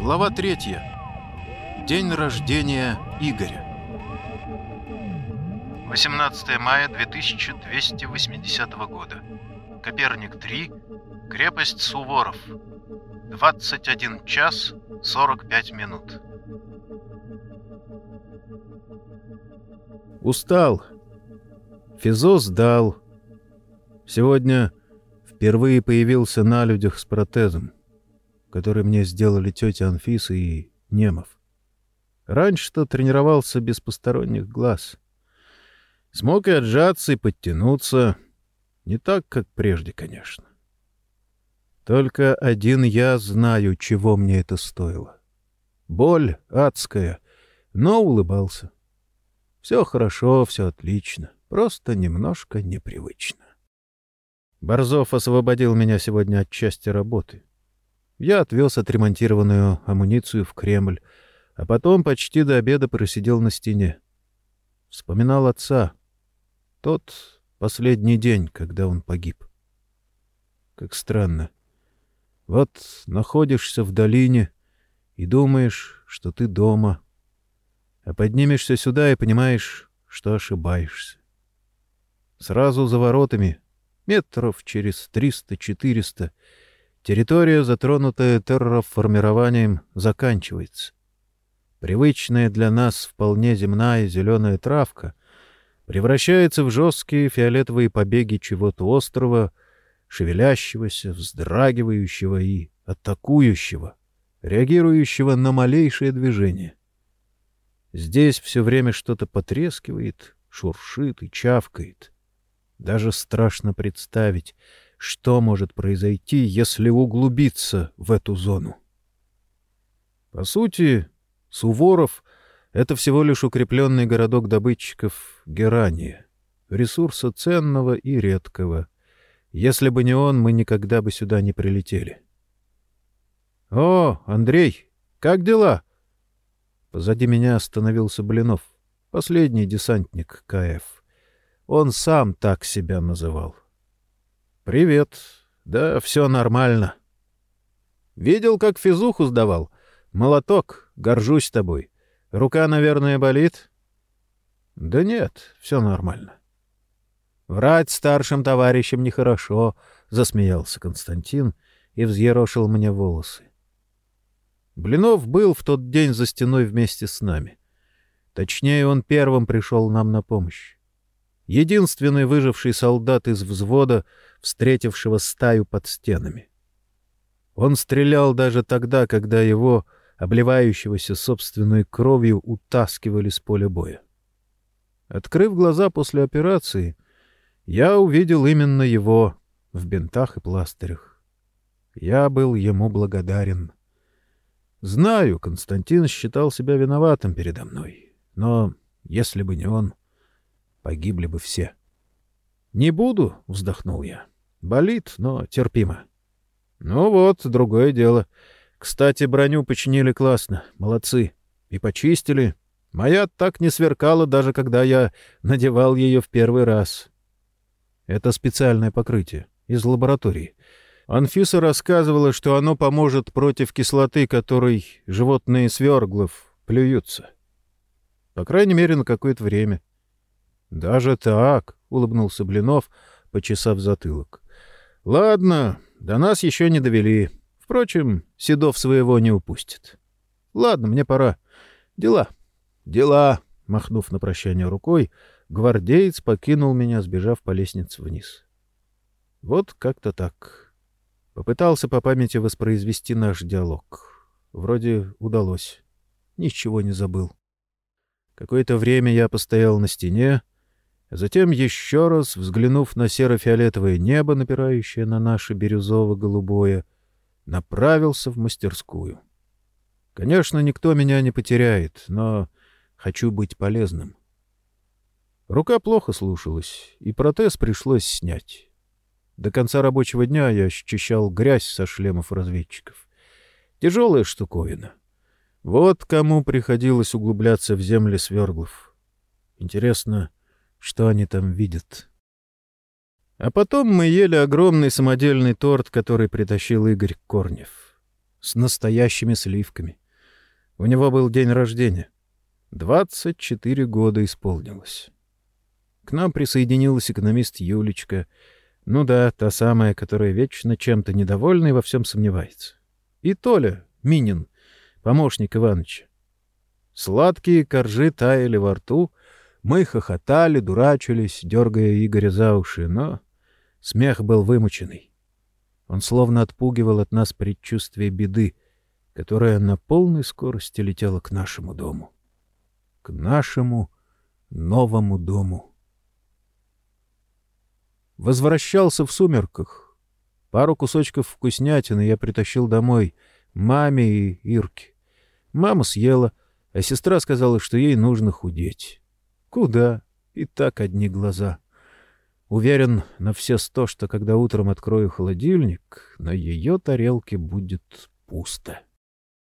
Глава третья. День рождения Игоря. 18 мая 2280 года. Коперник 3. Крепость Суворов. 21 час 45 минут. Устал. Физо сдал. Сегодня впервые появился на людях с протезом, который мне сделали тетя Анфиса и Немов. Раньше-то тренировался без посторонних глаз. Смог и отжаться, и подтянуться. Не так, как прежде, конечно. Только один я знаю, чего мне это стоило. Боль адская, но улыбался. Все хорошо, все отлично, просто немножко непривычно. Борзов освободил меня сегодня от части работы. Я отвез отремонтированную амуницию в Кремль, а потом почти до обеда просидел на стене. Вспоминал отца. Тот последний день, когда он погиб. Как странно. Вот находишься в долине и думаешь, что ты дома, а поднимешься сюда и понимаешь, что ошибаешься. Сразу за воротами, метров через триста-четыреста, территория, затронутая терраформированием, заканчивается. Привычная для нас вполне земная зеленая травка превращается в жесткие фиолетовые побеги чего-то острого, шевелящегося, вздрагивающего и атакующего, реагирующего на малейшее движение. Здесь все время что-то потрескивает, шуршит и чавкает. Даже страшно представить, что может произойти, если углубиться в эту зону. По сути, Суворов — это всего лишь укрепленный городок добытчиков Герания, ресурса ценного и редкого — если бы не он, мы никогда бы сюда не прилетели. — О, Андрей, как дела? Позади меня остановился Блинов, последний десантник КФ. Он сам так себя называл. — Привет. Да, все нормально. — Видел, как физуху сдавал? Молоток, горжусь тобой. Рука, наверное, болит? — Да нет, все нормально. Врать старшим товарищам нехорошо, — засмеялся Константин и взъерошил мне волосы. Блинов был в тот день за стеной вместе с нами. Точнее, он первым пришел нам на помощь. Единственный выживший солдат из взвода, встретившего стаю под стенами. Он стрелял даже тогда, когда его, обливающегося собственной кровью, утаскивали с поля боя. Открыв глаза после операции, я увидел именно его в бинтах и пластырях. Я был ему благодарен. Знаю, Константин считал себя виноватым передо мной, но если бы не он, погибли бы все. «Не буду», — вздохнул я. «Болит, но терпимо». «Ну вот, другое дело. Кстати, броню починили классно, молодцы. И почистили. Моя так не сверкала, даже когда я надевал ее в первый раз. Это специальное покрытие из лаборатории. Анфиса рассказывала, что оно поможет против кислоты, которой животные сверглов плюются. По крайней мере, на какое-то время. — Даже так, — улыбнулся Блинов, почесав затылок. — Ладно, до нас еще не довели. Впрочем, Седов своего не упустит. — Ладно, мне пора. Дела. — Дела, — махнув на прощание рукой, гвардеец покинул меня, сбежав по лестнице вниз. Вот как-то так. Попытался по памяти воспроизвести наш диалог. Вроде удалось. Ничего не забыл. Какое-то время я постоял на стене, затем еще раз, взглянув на серо-фиолетовое небо, напирающее на наше бирюзово-голубое, направился в мастерскую. Конечно, никто меня не потеряет, но хочу быть полезным. Рука плохо слушалась, и протез пришлось снять. До конца рабочего дня я счищал грязь со шлемов разведчиков. Тяжелая штуковина. Вот кому приходилось углубляться в земли сверглов. Интересно, что они там видят. А потом мы ели огромный самодельный торт, который притащил Игорь Корнев. с настоящими сливками. У него был день рождения. Двадцать четыре года исполнилось. К нам присоединилась экономист Юлечка. Ну да, та самая, которая вечно чем-то недовольна и во всем сомневается. И Толя, Минин, помощник Иваныча. Сладкие коржи таяли во рту, мы хохотали, дурачились, дергая Игоря за уши, но смех был вымученный. Он словно отпугивал от нас предчувствие беды, которая на полной скорости летела к нашему дому. К нашему новому дому. Возвращался в сумерках. Пару кусочков вкуснятины я притащил домой маме и Ирке. Мама съела, а сестра сказала, что ей нужно худеть. Куда? И так одни глаза. Уверен на все сто, что когда утром открою холодильник, на ее тарелке будет пусто.